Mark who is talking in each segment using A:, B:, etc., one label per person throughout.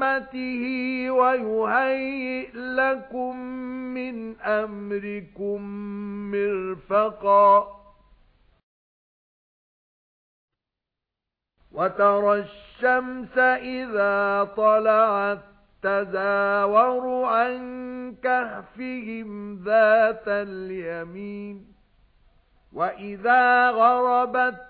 A: رَحْمَتِهِ وَيُهَيِّئْ لَكُمْ مِنْ أَمْرِكُمْ مِرْفَقًا وَتَرَى الشَّمْسَ إِذَا طَلَعَتْ تَزَاوَرُ عَن كَهْفِهِمْ ذَاتَ الْيَمِينِ وَإِذَا غَرَبَتْ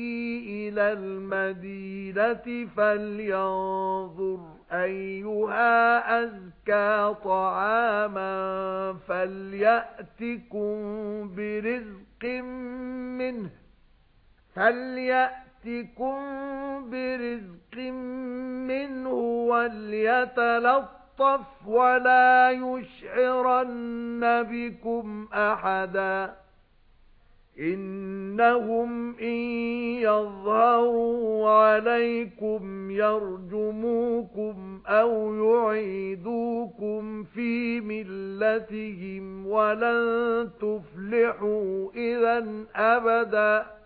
A: إِلَى الْمَدِينَةِ فَلْيَنظُرْ أَيُّهَا أَزْكَى طَعَامًا فَلْيَأْتِكُمْ بِرِزْقٍ مِّنْهُ فَلْيَأْتِكُمْ بِرِزْقٍ مِّنْهُ وَلْيَتَلَطَّفْ وَلَا يُشْعِرَنَّ بِكُمْ أَحَدًا إِنَّهُمْ إِن يَظْهَرُوا عَلَيْكُمْ يَرْجُمُوكُمْ أَوْ يُعِيدُوكُمْ فِي مِلَّتِهِمْ وَلَن تُفْلِحُوا إِذًا أَبَدًا.